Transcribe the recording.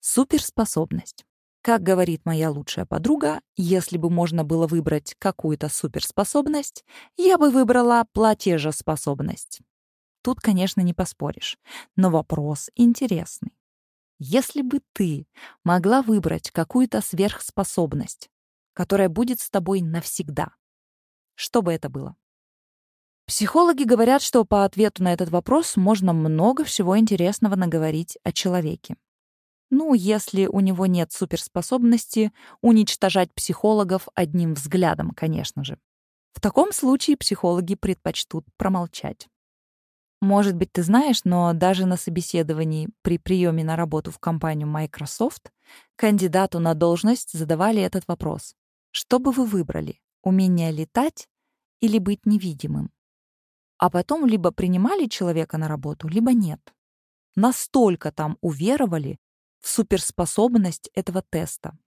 Суперспособность. Как говорит моя лучшая подруга, если бы можно было выбрать какую-то суперспособность, я бы выбрала платежеспособность. Тут, конечно, не поспоришь, но вопрос интересный. Если бы ты могла выбрать какую-то сверхспособность, которая будет с тобой навсегда, что бы это было? Психологи говорят, что по ответу на этот вопрос можно много всего интересного наговорить о человеке. Ну, если у него нет суперспособности уничтожать психологов одним взглядом, конечно же. В таком случае психологи предпочтут промолчать. Может быть, ты знаешь, но даже на собеседовании при приеме на работу в компанию Microsoft кандидату на должность задавали этот вопрос. Что бы вы выбрали, умение летать или быть невидимым? А потом либо принимали человека на работу, либо нет. Настолько там уверовали, в суперспособность этого теста.